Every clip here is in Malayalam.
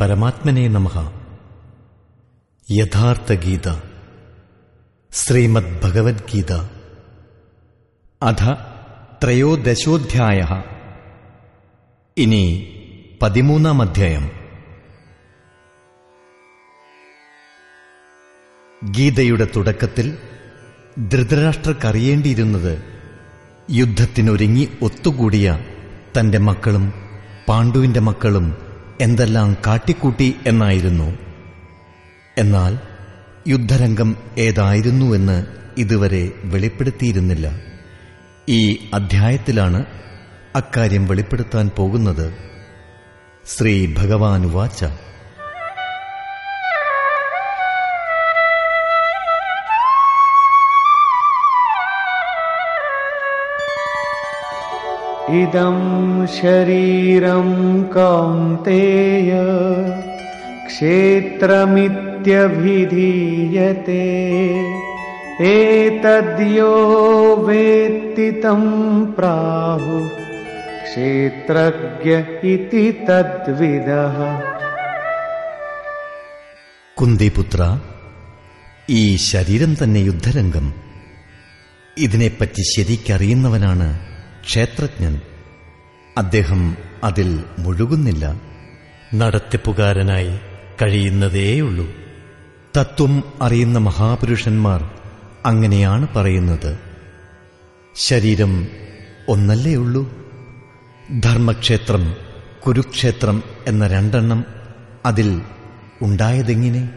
പരമാത്മനെ നമഹ യഥാർത്ഥ ഗീത. ശ്രീമദ് ഭഗവത്ഗീത അധ ത്രയോദശോധ്യായ. ഇനി പതിമൂന്നാം അധ്യായം. ഗീതയുടെ തുടക്കത്തിൽ ധൃതരാഷ്ട്രക്കറിയേണ്ടിയിരുന്നത് യുദ്ധത്തിനൊരുങ്ങി ഒത്തുകൂടിയ തന്റെ മക്കളും പാണ്ഡുവിന്റെ മക്കളും എന്തെല്ലാം കാട്ടിക്കൂട്ടി എന്നായിരുന്നു. എന്നാൽ യുദ്ധരംഗം ഏതായിരുന്നുവെന്ന് ഇതുവരെ വെളിപ്പെടുത്തിയിരുന്നില്ല. ഈ അധ്യായത്തിലാണ് അക്കാര്യം വെളിപ്പെടുത്താൻ പോകുന്നത്. ശ്രീ ഭഗവാൻ ഭഗവാനുവാച इदं शरीरं कौन्तेय क्षेत्रमित्यभिधीयते एतद्यो वेत्ति तं प्राहुः क्षेत्रज्ञ इति तद्विदः കുന്തിപുത്ര ഈ ശരീരം തന്നെ യുദ്ധരംഗം ഇതിനെപ്പറ്റി ശരിക്കറിയുന്നവനാണ് ക്ഷേത്രജ്ഞൻ. അദ്ദേഹം അതിൽ മുഴുകുന്നില്ല. നടത്തിപ്പുകാരനായി കഴിയുന്നതേയുള്ളൂ. തത്വം അറിയുന്ന മഹാപുരുഷന്മാർ അങ്ങനെയാണ് പറയുന്നത്. ശരീരം ഒന്നല്ലേ ഉള്ളൂ? ധർമ്മക്ഷേത്രം കുരുക്ഷേത്രം എന്ന രണ്ടെണ്ണം അതിൽ ഉണ്ടായതെങ്ങനെ?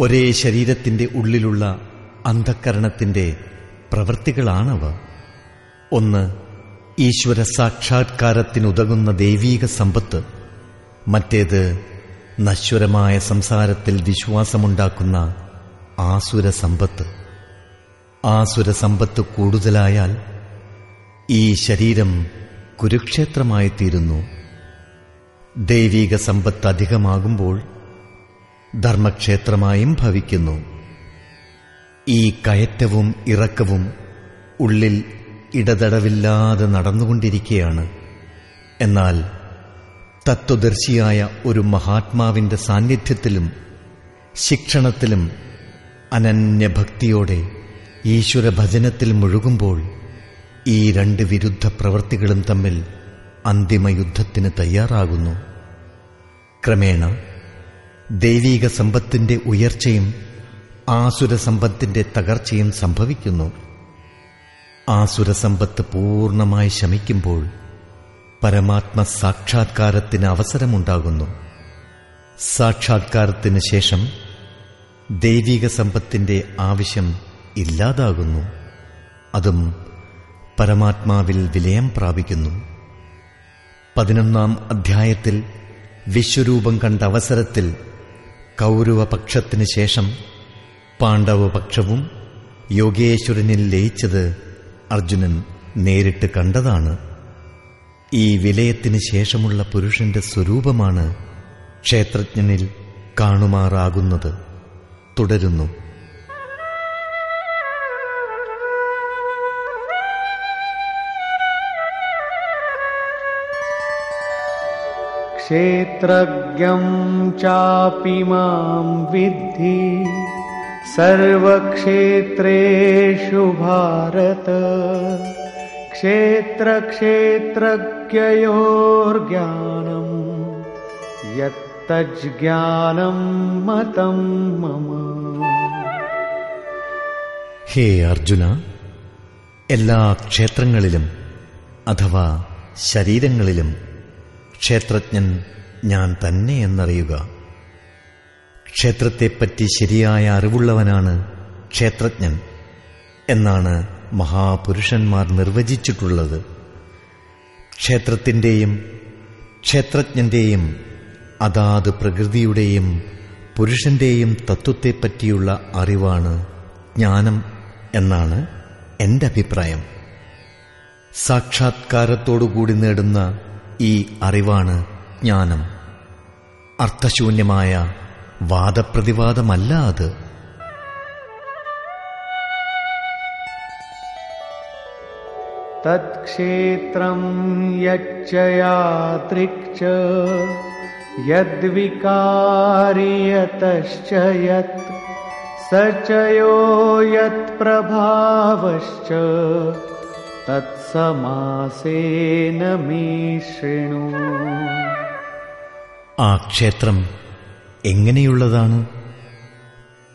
ഒരേ ശരീരത്തിന്റെ ഉള്ളിലുള്ള അന്ധക്കരണത്തിന്റെ പ്രവൃത്തികളാണവ. ഒന്ന് ഈശ്വര സാക്ഷാത്കാരത്തിനുതകുന്ന ദൈവീക സമ്പത്ത്. മറ്റേത് നശ്വരമായ സംസാരത്തിൽ വിശ്വാസമുണ്ടാക്കുന്ന ആസുര സമ്പത്ത്. ആസുര സമ്പത്ത് കൂടുതലായാൽ ഈ ശരീരം കുരുക്ഷേത്രമായി തീരുന്നു ദൈവീക സമ്പത്ത് അധികമാകുമ്പോൾ ധർമ്മക്ഷേത്രമായും ഭവിക്കുന്നു. ഈ കയറ്റവും ഇറക്കവും ഉള്ളിൽ ഇടതടവില്ലാതെ നടന്നുകൊണ്ടിരിക്കുകയാണ് എന്നാൽ തത്വദർശിയായ ഒരു മഹാത്മാവിന്റെ സാന്നിധ്യത്തിലും ശിക്ഷണത്തിലും അനന്യഭക്തിയോടെ ഈശ്വര ഭജനത്തിൽ മുഴുകുമ്പോൾ ഈ രണ്ട് വിരുദ്ധ പ്രവൃത്തികളും തമ്മിൽ അന്തിമ യുദ്ധത്തിന് തയ്യാറാകുന്നു. ക്രമേണ ദൈവീക സമ്പത്തിന്റെ ഉയർച്ചയും ആസുര സമ്പത്തിന്റെ തകർച്ചയും സംഭവിക്കുന്നു. ആസുര സമ്പത്ത് പൂർണമായി ശമിക്കുമ്പോൾ പരമാത്മ സാക്ഷാത്കാരത്തിന് അവസരമുണ്ടാകുന്നു. സാക്ഷാത്കാരത്തിന് ശേഷം ദൈവിക സമ്പത്തിന്റെ ആവശ്യം ഇല്ലാതാകുന്നു. അതും പരമാത്മാവിൽ വിലയം പ്രാപിക്കുന്നു. പതിനൊന്നാം അധ്യായത്തിൽ വിശ്വരൂപം കണ്ട അവസരത്തിൽ കൗരവപക്ഷത്തിന് ശേഷം പാണ്ഡവപക്ഷവും യോഗേശ്വരനിൽ ലയിച്ചത് അർജുനൻ നേരിട്ട് കണ്ടതാണ് ഈ വിലയത്തിന് ശേഷമുള്ള പുരുഷന്റെ സ്വരൂപമാണ് ക്ഷേത്രജ്ഞനിൽ കാണുമാറാകുന്നത് തുടരുന്നു क्षेत्रज्ञं चापि मां विद्धि सर्वक्षेत्रेषु भारत क्षेत्रक्षेत्रज्ञयोर्ज्ञानम् यत्तज्ज्ञानं मतं मम ഹേ അർജുന എല്ലാ ക്ഷേത്രങ്ങളിലും അഥവാ ശരീരങ്ങളിലും ക്ഷേത്രജ്ഞൻ ഞാൻ തന്നെ എന്നറിയുക ക്ഷേത്രത്തെപ്പറ്റി ശരിയായ അറിവുള്ളവനാണ് ക്ഷേത്രജ്ഞൻ എന്നാണ് മഹാപുരുഷന്മാർ നിർവചിച്ചിട്ടുള്ളത്. ക്ഷേത്രത്തിന്റെയും ക്ഷേത്രജ്ഞന്റെയും അതാത് പ്രകൃതിയുടെയും പുരുഷന്റെയും തത്വത്തെപ്പറ്റിയുള്ള അറിവാണ് ജ്ഞാനം എന്നാണ് എന്റെ അഭിപ്രായം. സാക്ഷാത്കാരത്തോടുകൂടി നേടുന്ന ഈ അറിവാണ് ജ്ഞാനം. അർത്ഥശൂന്യമായ വാദപ്രതിവാദമല്ല അത് तत्क्षेत्रं यच्च यादृक् च यद्विकारि यतश्च यत् स च यो यत्प्रभावश्च तत्समासेन मे शृणु ആ ക്ഷേത്രം എങ്ങനെയുള്ളതാണ്?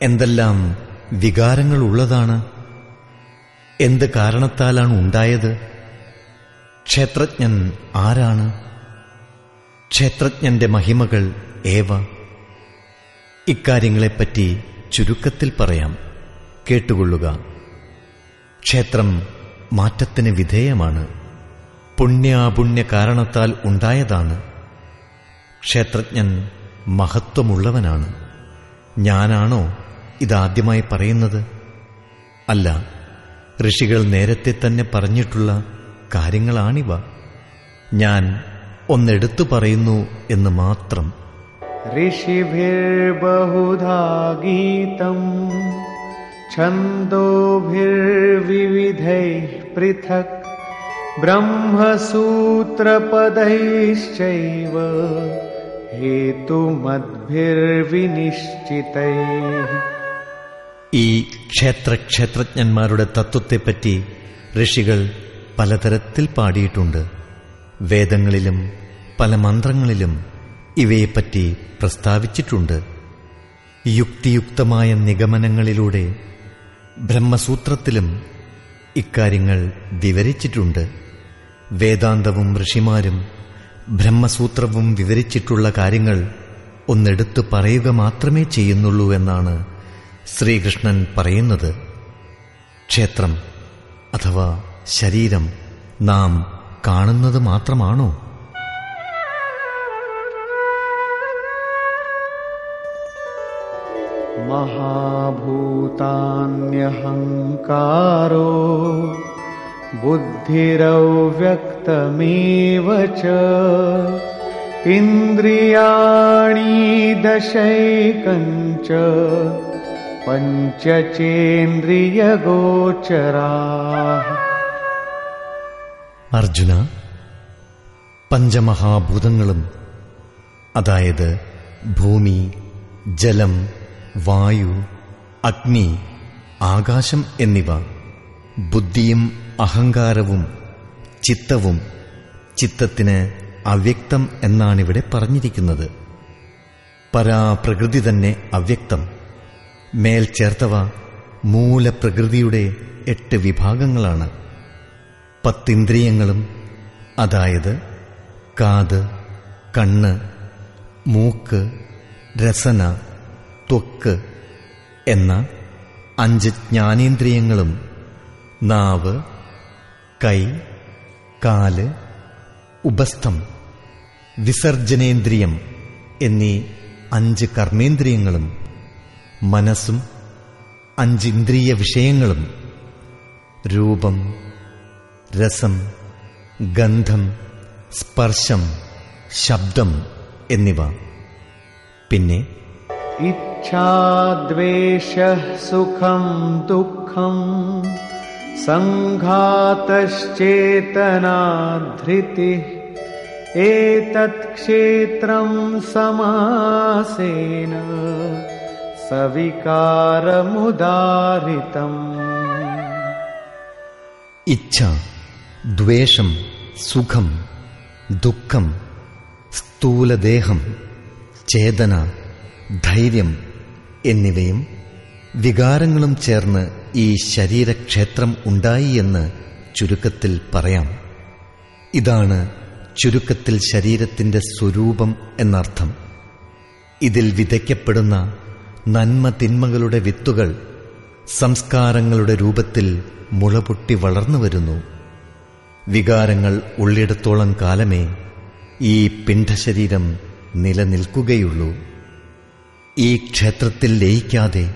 എന്തെല്ലാം വികാരങ്ങൾ ഉള്ളതാണ് എന്ത് കാരണത്താലാണ് ഉണ്ടായത്? ക്ഷേത്രജ്ഞൻ ആരാണ്? ക്ഷേത്രജ്ഞന്റെ മഹിമകൾ ഏവ? ഇക്കാര്യങ്ങളെപ്പറ്റി ചുരുക്കത്തിൽ പറയാം. കേട്ടുകൊള്ളുക. ക്ഷേത്രം മാറ്റത്തിന് വിധേയമാണ്. പുണ്യാപുണ്യ കാരണത്താൽ ഉണ്ടായതാണ്. ക്ഷേത്രജ്ഞൻ മഹത്വമുള്ളവനാണ്. ഞാനാണോ ഇതാദ്യമായി പറയുന്നത്? അല്ല ഋഷികൾ നേരത്തെ തന്നെ പറഞ്ഞിട്ടുള്ള കാര്യങ്ങളാണിവ. ഞാൻ ഒന്നെടുത്തു പറയുന്നു എന്ന് മാത്രം. ഋഷിഭിർബുധാ ഗീതം ഛന്ദോഭിർവിധ പൃഥക് ബ്രഹ്മസൂത്രപദൈശ്ചൈവ ഹേതുമദ്ഭിർവിനിശ്ചിതൈ. ഈ ക്ഷേത്രക്ഷേത്രജ്ഞന്മാരുടെ തത്വത്തെപ്പറ്റി ഋഷികൾ പലതരത്തിൽ പാടിയിട്ടുണ്ട്. വേദങ്ങളിലും പല മന്ത്രങ്ങളിലും ഇവയെപ്പറ്റി പ്രസ്താവിച്ചിട്ടുണ്ട്. യുക്തിയുക്തമായ നിഗമനങ്ങളിലൂടെ ബ്രഹ്മസൂത്രത്തിലും ഇക്കാര്യങ്ങൾ വിവരിച്ചിട്ടുണ്ട്. വേദാന്തവും ഋഷിമാരും ബ്രഹ്മസൂത്രവും വിവരിച്ചിട്ടുള്ള കാര്യങ്ങൾ ഒന്നെടുത്തു പറയുക മാത്രമേ ചെയ്യുന്നുള്ളൂ എന്നാണ് ശ്രീകൃഷ്ണൻ പറയുന്നത്. ക്ഷേത്രം അഥവാ ശരീരം നാം കാണുന്നത് മാത്രമാണോ? മഹാഭൂതാന്യഹങ്കാരോ बुद्धिरव्यक्तमेव च इन्द्रियाणि दशैकञ्च पञ्चचेन्द्रियगोचराः അർജുന പഞ്ചമഹാഭൂതങ്ങളും അതായത് ഭൂമി ജലം വായു അഗ്നി ആകാശം എന്നിവ ബുദ്ധിയും അഹങ്കാരവും ചിത്തവും ചിത്തത്തിന് അവ്യക്തം എന്നാണിവിടെ പറഞ്ഞിരിക്കുന്നത്. പരാപ്രകൃതി തന്നെ അവ്യക്തം. മേൽ ചേർത്തവ മൂലപ്രകൃതിയുടെ എട്ട് വിഭാഗങ്ങളാണ്. പത്തിന്ദ്രിയങ്ങളും അതായത് കാത് കണ്ണ് മൂക്ക് രസന ത്വക്ക് എന്ന അഞ്ച് ജ്ഞാനേന്ദ്രിയങ്ങളും നാവ് കൈ കാൽ ഉപസ്ഥം വിസർജനേന്ദ്രിയം എന്നീ അഞ്ച് കർമ്മേന്ദ്രിയങ്ങളും മനസ്സും അഞ്ചിന്ദ്രിയ വിഷയങ്ങളും രൂപം രസം ഗന്ധം സ്പർശം ശബ്ദം എന്നിവ. പിന്നെ ഇച്ഛാദ്വേഷ സുഖം ദുഃഖം सङ्घातश्चेतनाधृतिः एतत् क्षेत्रं समासेन सविकारमुदारितम् ഇച്ഛ ദ്വേഷം സുഖം ദുഃഖം സ്ഥൂലദേഹം ചേതന ധൈര്യം എന്നിവയും വികാരങ്ങളും ചേർന്ന് ഈ ശരീരക്ഷേത്രം ഉണ്ടായി എന്ന് ചുരുക്കത്തിൽ പറയാം. ഇതാണ് ചുരുക്കത്തിൽ ശരീരത്തിന്റെ സ്വരൂപം എന്നർത്ഥം. ഇതിൽ വിതയ്ക്കപ്പെടുന്ന നന്മ തിന്മകളുടെ വിത്തുകൾ സംസ്കാരങ്ങളുടെ രൂപത്തിൽ മുളപൊട്ടി വളർന്നു വരുന്നു. വികാരങ്ങൾ ഉള്ളിടത്തോളം കാലമേ ഈ പിണ്ഡശരീരം നിലനിൽക്കുകയുള്ളൂ. ഈ ക്ഷേത്രത്തിൽ ലയിക്കാതെ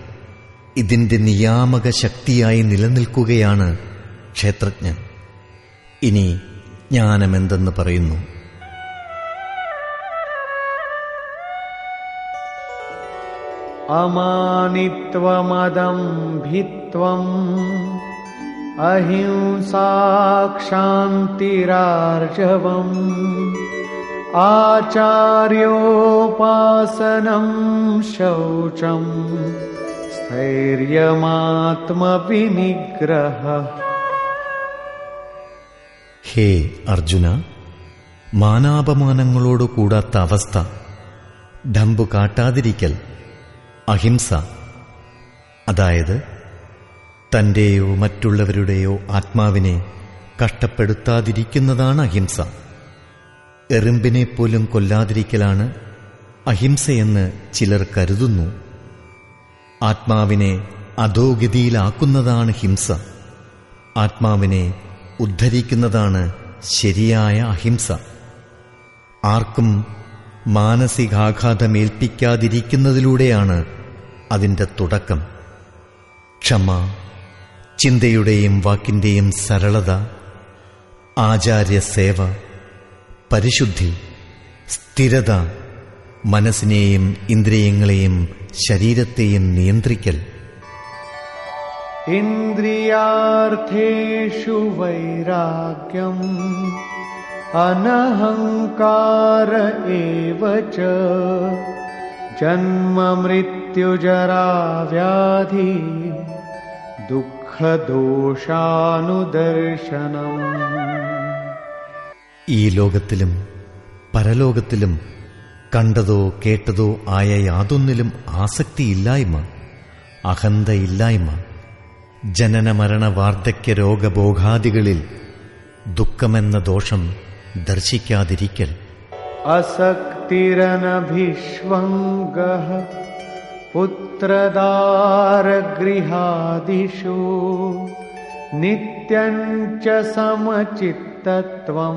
ഇതിന്റെ നിയാമക ശക്തിയായി നിലനിൽക്കുകയാണ് ക്ഷേത്രജ്ഞൻ. ഇനി ജ്ഞാനമെന്തെന്ന് പറയുന്നു? അമാനിത്വമതം ഭിത്വം അഹിംസാക്ഷാന്തിരാർജവം ആചാര്യോപാസനം ശൗചം സ്ഥൈര്യമാത്മവിനിഗ്രഹ ഹേ അർജുന മാനാപമാനങ്ങളോടു കൂടാത്ത അവസ്ഥ. ഡംബ് കാട്ടാതിരിക്കൽ അഹിംസ. അതായത് തന്റെയോ മറ്റുള്ളവരുടെയോ ആത്മാവിനെ കഷ്ടപ്പെടുത്താതിരിക്കുന്നതാണ് അഹിംസ. എറുമ്പിനെ പോലും കൊല്ലാതിരിക്കലാണ് അഹിംസയെന്ന് ചിലർ കരുതുന്നു. ആത്മാവിനെ അധോഗതിയിലാക്കുന്നതാണ് ഹിംസ. ആത്മാവിനെ ഉദ്ധരിക്കുന്നതാണ് ശരിയായ അഹിംസ. ആർക്കും മാനസികാഘാതമേൽപ്പിക്കാതിരിക്കുന്നതിലൂടെയാണ് അതിന്റെ തുടക്കം. ക്ഷമ ചിന്തയുടെയും വാക്കിന്റെയും സരളത ആചാര്യസേവ പരിശുദ്ധി സ്ഥിരത മനസ്സിനെയും ഇന്ദ്രിയങ്ങളെയും ശരീരത്തെയും നിയന്ത്രിക്കൽ. ഇന്ദ്രിയാർത്ഥേഷു വൈരാഗ്യം അനഹങ്കാര ജന്മ മൃത്യുജരാവ്യാധി ദുഃഖദോഷാനുദർശനം. ഈ ലോകത്തിലും പരലോകത്തിലും കണ്ടതോ കേട്ടതോ ആയ യാതൊന്നിലും ആസക്തിയില്ലായ്മ അഹന്തയില്ലായ്മ ജനനമരണ വാർദ്ധക്യ രോഗഭോഗാദികളിൽ ദുഃഖമെന്ന ദോഷം ദർശിക്കാതിരിക്കൽ. അസക്തിരനഭിഷ്വംഗ പുത്രദാരഗൃഹാദിഷു നിത്യഞ്ച സമചിത്തത്വം.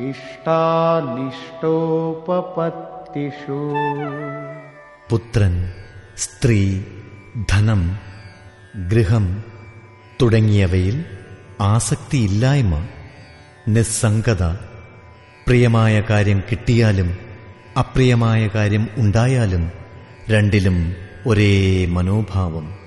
ഇഷ്ടാനിഷ്ടോപപത്തിഷു. പുത്രൻ സ്ത്രീ ധനം ഗൃഹം തുടങ്ങിയവയിൽ ആസക്തിയില്ലായ്മ നിസ്സംഗത പ്രിയമായ കാര്യം കിട്ടിയാലും അപ്രിയമായ കാര്യം ഉണ്ടായാലും രണ്ടിലും ഒരേ മനോഭാവം.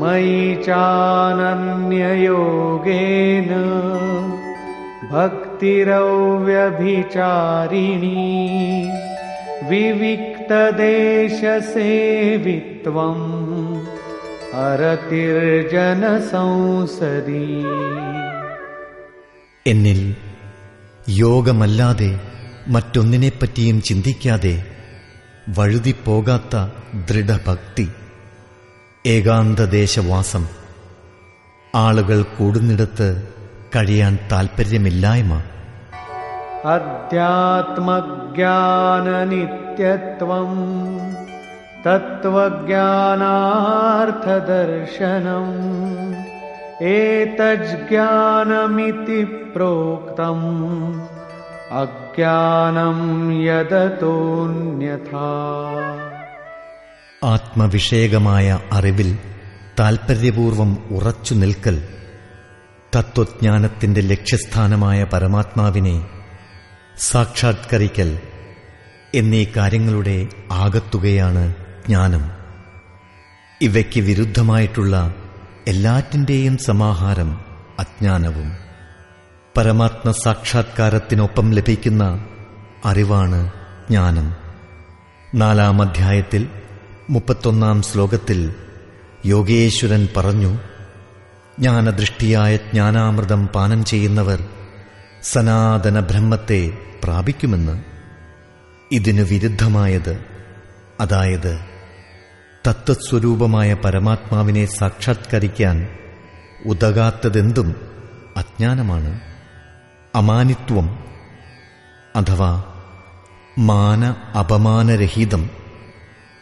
मयि चानन्ययोगेन भक्तिरव्यभिचारिणी विविक्तदेशसेवित्वम् अरतिर्जनसंसदि എന്നിൽ യോഗമല്ലാതെ മറ്റൊന്നിനെപ്പറ്റിയും ചിന്തിക്കാതെ വഴുതിപ്പോകാത്ത ദൃഢഭക്തി ഏകാന്തദേശവാസം. ആളുകൾ കൂടുന്നിടത്ത് കഴിയാൻ താൽപ്പര്യമില്ലായ്മ അധ്യാത്മജ്ഞാനനിത്യത്വം തത്വജ്ഞാനാർത്ഥദർശനം ഏതജ്ഞാനമിതി പ്രോക്തം അജ്ഞാനം യദതോന്യഥാ. ആത്മവിഷയകമായ അറിവിൽ താൽപര്യപൂർവം ഉറച്ചു നിൽക്കൽ തത്വജ്ഞാനത്തിന്റെ ലക്ഷ്യസ്ഥാനമായ പരമാത്മാവിനെ സാക്ഷാത്കരിക്കൽ എന്നീ കാര്യങ്ങളുടെ ആകത്തുകയാണ് ജ്ഞാനം. ഇവയ്ക്ക് വിരുദ്ധമായിട്ടുള്ള എല്ലാറ്റിന്റെയും സമാഹാരം അജ്ഞാനവും. പരമാത്മ സാക്ഷാത്കാരത്തിനൊപ്പം ലഭിക്കുന്ന അറിവാണ് ജ്ഞാനം. നാലാം അധ്യായത്തിൽ മുപ്പത്തൊന്നാം ശ്ലോകത്തിൽ യോഗേശ്വരൻ പറഞ്ഞു ജ്ഞാനദൃഷ്ടിയായ ജ്ഞാനാമൃതം പാനം ചെയ്യുന്നവർ സനാതന ബ്രഹ്മത്തെ പ്രാപിക്കുമെന്ന്. ഇതിനു വിരുദ്ധമായത് അതായത് തത്വസ്വരൂപമായ പരമാത്മാവിനെ സാക്ഷാത്കരിക്കാൻ ഉതകാത്തതെന്തും അജ്ഞാനമാണ്. അമാനിത്വം അഥവാ മാന അപമാനരഹിതം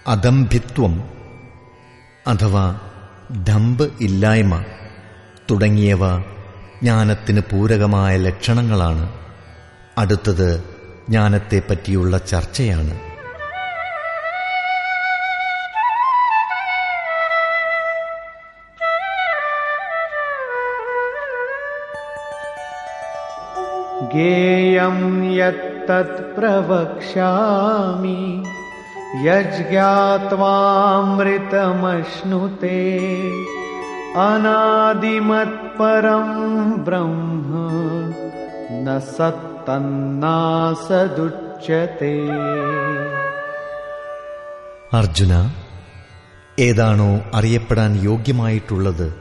അദംഭിത്വം അഥവാ ദമ്പ് ഇല്ലായ്മ തുടങ്ങിയവ ജ്ഞാനത്തിന് പൂരകമായ ലക്ഷണങ്ങളാണ്. അടുത്തത് ജ്ഞാനത്തെ പറ്റിയുള്ള ചർച്ചയാണ്. ഗേയം യത് പ്രവക്ഷാമി यज्ञात्वामृतमश्नुते अनादिमत्परं ब्रह्म न सत्तन्नासदुच्यते അർജുന ഏതാണോ അറിയപ്പെടാൻ യോഗ്യമായിട്ടുള്ളത്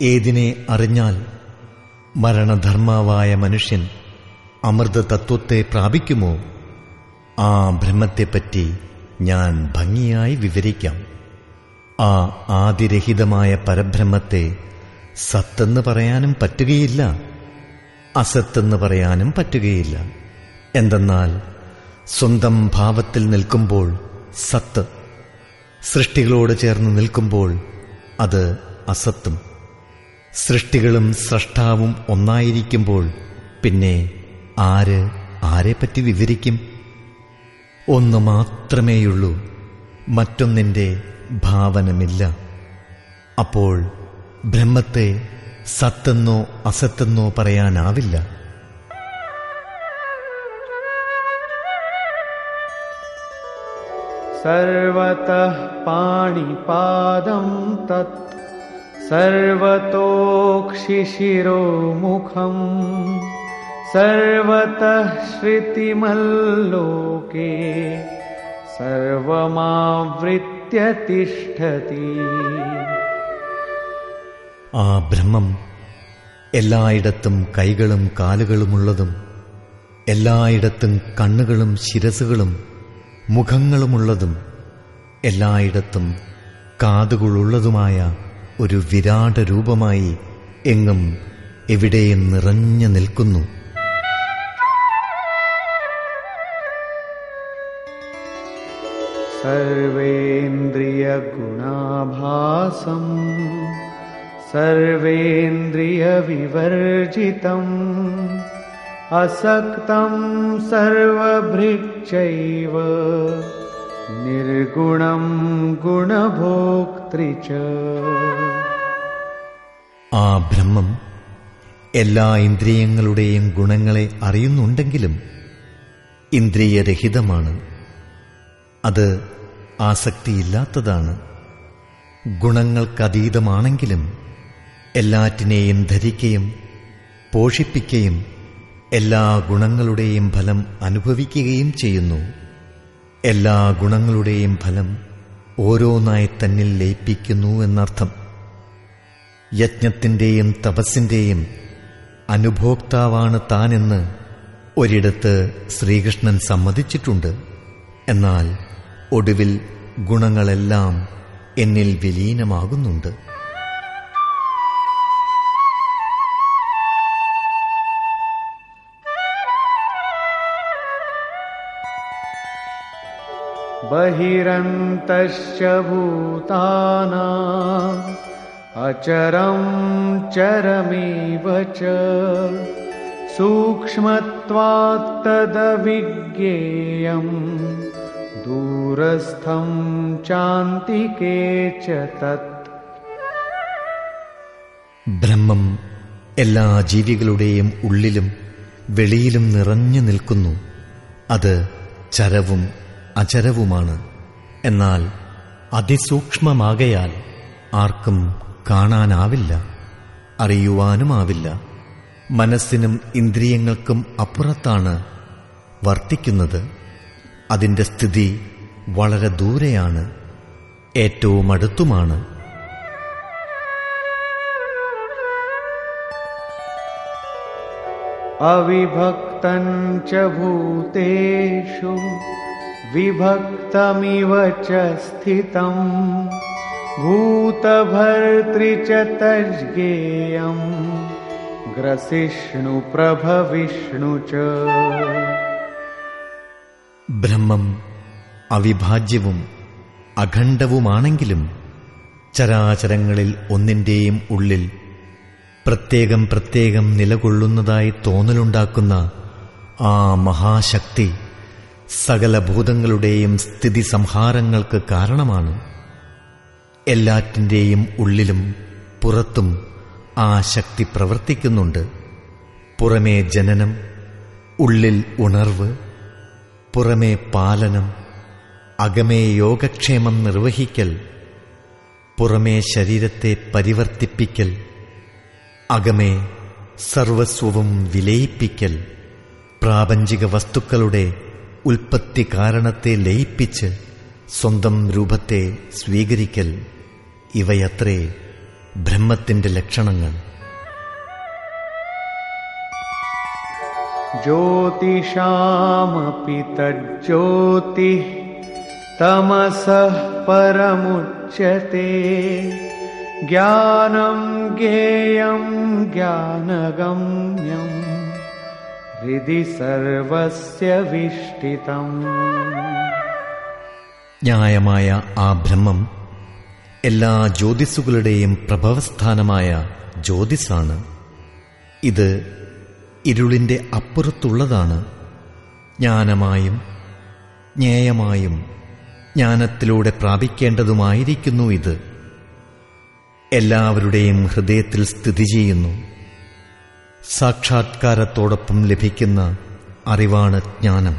ഏതിനെ അറിഞ്ഞാൽ മരണധർമാവായ മനുഷ്യൻ അമൃത തത്വത്തെ പ്രാപിക്കുമോ ആ ബ്രഹ്മത്തെപ്പറ്റി ഞാൻ ഭംഗിയായി വിവരിക്കാം. ആ ആദിരഹിതമായ പരബ്രഹ്മത്തെ സത്തെന്ന് പറയാനും പറ്റുകയില്ല അസത്തെന്ന് പറയാനും പറ്റുകയില്ല. എന്തെന്നാൽ സ്വന്തം ഭാവത്തിൽ നിൽക്കുമ്പോൾ സത്ത് സൃഷ്ടികളോട് ചേർന്ന് നിൽക്കുമ്പോൾ അത് അസത്തും. സൃഷ്ടികളും സ്രഷ്ടാവും ഒന്നായിരിക്കുമ്പോൾ പിന്നെ ആര് ആരെപ്പറ്റി വിവരിക്കും? ഒന്ന് മാത്രമേയുള്ളൂ മറ്റൊന്നിൻ്റെ ഭാവനമില്ല അപ്പോൾ ബ്രഹ്മത്തെ സത്തെന്നോ അസത്തെന്നോ പറയാനാവില്ല सर्वतः पाणिपादं तत् सर्वतोक्षिशिरोमुखम् सर्वतः श्रुतिमल्लोके सर्वमावृत्य तिष्ठति ആ ബ്രഹ്മം എല്ലായിടത്തും കൈകളും കാലുകളുമുള്ളതും എല്ലായിടത്തും കണ്ണുകളും ശിരസുകളും മുഖങ്ങളുമുള്ളതും എല്ലായിടത്തും കാതുകളുള്ളതുമായ ഒരു വിരാട രൂപമായി എങ്ങും എവിടെയും നിറഞ്ഞു നിൽക്കുന്നു सर्वेन्द्रियगुणाभासम् सर्वेन्द्रियविवर्जितम् असक्तं सर्वभृक्षैव निर्गुणं गुणभोक्तृ च ആ ബ്രഹ്മം എല്ലാ ഇന്ദ്രിയങ്ങളുടെയും ഗുണങ്ങളെ അറിയുന്നുണ്ടെങ്കിലും ഇന്ദ്രിയരഹിതമാണ് അത് ആസക്തിയില്ലാത്തതാണ്. ഗുണങ്ങൾക്കതീതമാണെങ്കിലും എല്ലാറ്റിനെയും ധരിക്കുകയും പോഷിപ്പിക്കുകയും എല്ലാ ഗുണങ്ങളുടെയും ഫലം അനുഭവിക്കുകയും ചെയ്യുന്നു. എല്ലാ ഗുണങ്ങളുടെയും ഫലം ഓരോന്നായി തന്നിൽ ലയിപ്പിക്കുന്നു എന്നർത്ഥം. യജ്ഞത്തിന്റെയും തപസ്സിന്റെയും അനുഭോക്താവാണ് താനെന്ന് ഒരിടത്ത് ശ്രീകൃഷ്ണൻ സമ്മതിച്ചിട്ടുണ്ട്. എന്നാൽ ഒടുവിൽ ഗുണങ്ങളെല്ലാം എന്നിൽ വിലീനമാകുന്നുണ്ട് बहिरन्तश्च भूतानाम् अचरं चरमेव च सूक्ष्मत्वात् तदविज्ञेयम् दूरस्थं चान्तिके च तत् ബ്രഹ്മം എല്ലാ ജീവികളുടെയും ഉള്ളിലും വെളിയിലും നിറഞ്ഞു നിൽക്കുന്നു അത് ചരവും അചരവുമാണ് എന്നാൽ അതിസൂക്ഷ്മമാകയാൽ ആർക്കും കാണാനാവില്ല അറിയുവാനുമാവില്ല മനസ്സിനും ഇന്ദ്രിയങ്ങൾക്കും അപ്പുറത്താണ് വർത്തിക്കുന്നത് അതിന്റെ സ്ഥിതി വളരെ ദൂരെയാണ് ഏറ്റവും അടുത്തുമാണ്. അവിഭക്തൻ ച ഭൂതേഷു വിഭക്തമിവ ച സ്ഥിതം. ഭൂതഭർത്തൃ ഗ്രസിഷ്ണു പ്രഭവിഷ്ണു ച. ബ്രഹ്മം അവിഭാജ്യവും അഖണ്ഡവുമാണെങ്കിലും ചരാചരങ്ങളിൽ ഒന്നിന്റെയും ഉള്ളിൽ പ്രത്യേകം പ്രത്യേകം നിലകൊള്ളുന്നതായി തോന്നലുണ്ടാക്കുന്ന ആ മഹാശക്തി സകല ഭൂതങ്ങളുടെയും സ്ഥിതി സംഹാരങ്ങൾക്ക് കാരണമാണ്. എല്ലാറ്റിന്റെയും ഉള്ളിലും പുറത്തും ആ ശക്തി പ്രവർത്തിക്കുന്നുണ്ട്. പുറമേ ജനനം ഉള്ളിൽ ഉണർവ് പുറമേ പാലനം അകമേ യോഗക്ഷേമം നിർവഹിക്കൽ പുറമേ ശരീരത്തെ പരിവർത്തിപ്പിക്കൽ അകമേ സർവസ്വവും വിലയിപ്പിക്കൽ പ്രാപഞ്ചിക വസ്തുക്കളുടെ ഉൽപ്പത്തി കാരണത്തെ ലയിപ്പിച്ച് സ്വന്തം രൂപത്തെ സ്വീകരിക്കൽ. ഇവയത്രേ ബ്രഹ്മത്തിന്റെ ലക്ഷണങ്ങൾ. ज्योतिषामपि तज्ज्योतिः तमसः परमुच्यते ज्ञानं ज्ञेयं ज्ञानगम्यम् हृदि सर्वस्य विष्ठितम् ന്യായമായ ആ ബ്രഹ്മം എല്ലാ ജ്യോതിസ്സുകളുടെയും പ്രഭവസ്ഥാനമായ ജ്യോതിസാണ് ഇത് ഇരുളിന്റെ അപ്പുറത്തുള്ളതാണ് ജ്ഞാനമായും ജ്ഞേയമായും ജ്ഞാനത്തിലൂടെ പ്രാപിക്കേണ്ടതുമായിരിക്കുന്നു ഇത്. എല്ലാവരുടെയും ഹൃദയത്തിൽ സ്ഥിതി ചെയ്യുന്നു. സാക്ഷാത്കാരത്തോടൊപ്പം ലഭിക്കുന്ന അറിവാണ് ജ്ഞാനം.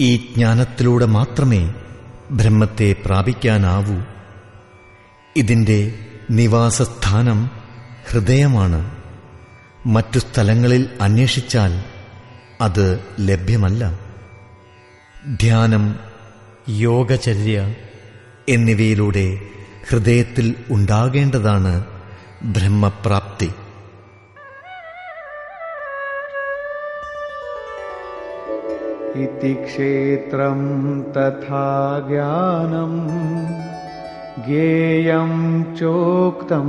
ഈ ജ്ഞാനത്തിലൂടെ മാത്രമേ ബ്രഹ്മത്തെ പ്രാപിക്കാനാവൂ. ഇതിന്റെ നിവാസസ്ഥാനം ഹൃദയമാണ്. മറ്റു സ്ഥലങ്ങളിൽ അന്വേഷിച്ചാൽ അത് ലഭ്യമല്ല. ധ്യാനം യോഗചര്യ എന്നിവയിലൂടെ ഹൃദയത്തിൽ ഉണ്ടാകേണ്ടതാണ് ബ്രഹ്മപ്രാപ്തി. ക്ഷേത്രം തഥാ ജ്ഞാനം ഗേയം ചോക്തം